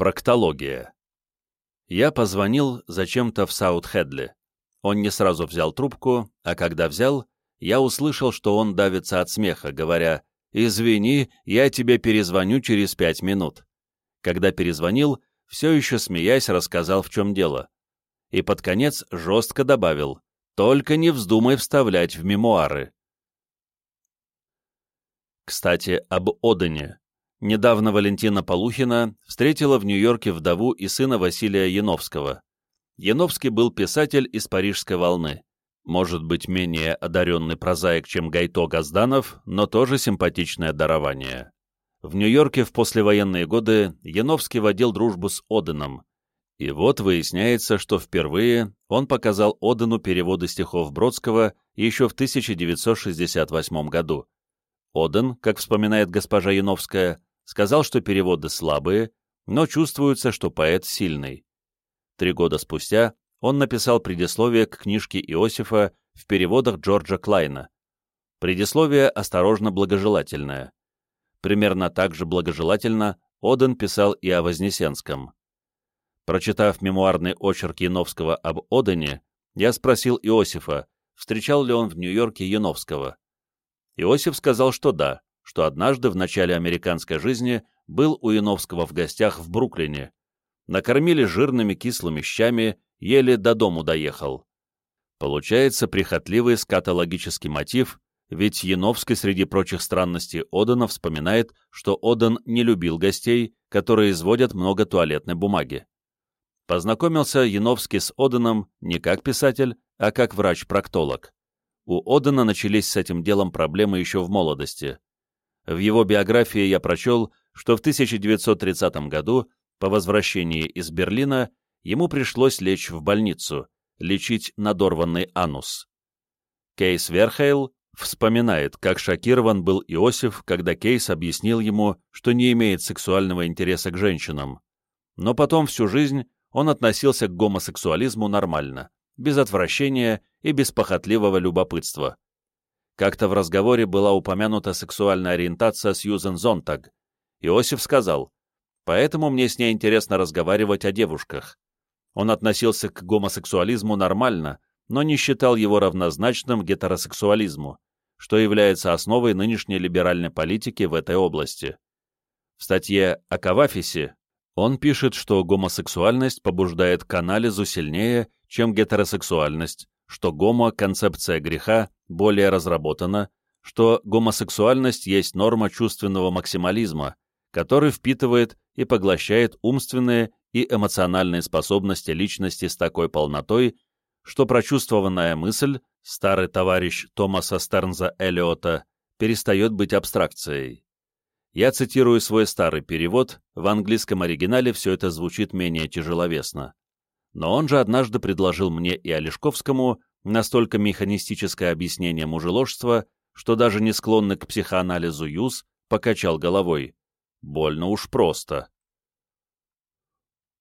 Проктология. Я позвонил зачем-то в Саут-Хедли. Он не сразу взял трубку, а когда взял, я услышал, что он давится от смеха, говоря «Извини, я тебе перезвоню через пять минут». Когда перезвонил, все еще смеясь, рассказал, в чем дело. И под конец жестко добавил «Только не вздумай вставлять в мемуары». Кстати, об Одене. Недавно Валентина Полухина встретила в Нью-Йорке вдову и сына Василия Яновского. Яновский был писатель из «Парижской волны». Может быть, менее одаренный прозаик, чем Гайто Газданов, но тоже симпатичное дарование. В Нью-Йорке в послевоенные годы Яновский водил дружбу с Оденом. И вот выясняется, что впервые он показал Одену переводы стихов Бродского еще в 1968 году. Оден, как вспоминает госпожа Яновская, сказал, что переводы слабые, но чувствуется, что поэт сильный. Три года спустя он написал предисловие к книжке Иосифа в переводах Джорджа Клайна. Предисловие осторожно благожелательное. Примерно так же благожелательно Оден писал и о Вознесенском. Прочитав мемуарный очерк Яновского об Одене, я спросил Иосифа, встречал ли он в Нью-Йорке Яновского. Иосиф сказал, что да, что однажды в начале американской жизни был у Яновского в гостях в Бруклине. Накормили жирными кислыми щами, еле до дому доехал. Получается прихотливый скатологический мотив, ведь Яновский среди прочих странностей Одена вспоминает, что Оден не любил гостей, которые изводят много туалетной бумаги. Познакомился Яновский с Оденом не как писатель, а как врач-проктолог. У Одена начались с этим делом проблемы еще в молодости. В его биографии я прочел, что в 1930 году, по возвращении из Берлина, ему пришлось лечь в больницу, лечить надорванный анус. Кейс Верхейл вспоминает, как шокирован был Иосиф, когда Кейс объяснил ему, что не имеет сексуального интереса к женщинам. Но потом всю жизнь он относился к гомосексуализму нормально, без отвращения и без похотливого любопытства. Как-то в разговоре была упомянута сексуальная ориентация Сьюзен Зонтаг. Иосиф сказал, «Поэтому мне с ней интересно разговаривать о девушках». Он относился к гомосексуализму нормально, но не считал его равнозначным гетеросексуализму, что является основой нынешней либеральной политики в этой области. В статье о Кавафисе он пишет, что гомосексуальность побуждает к анализу сильнее, чем гетеросексуальность, что гомо-концепция греха более разработана, что гомосексуальность есть норма чувственного максимализма, который впитывает и поглощает умственные и эмоциональные способности личности с такой полнотой, что прочувствованная мысль, старый товарищ Томаса Стернза Эллиота, перестает быть абстракцией. Я цитирую свой старый перевод, в английском оригинале все это звучит менее тяжеловесно но он же однажды предложил мне и Олешковскому настолько механистическое объяснение мужеложства, что даже не склонный к психоанализу Юз покачал головой. Больно уж просто.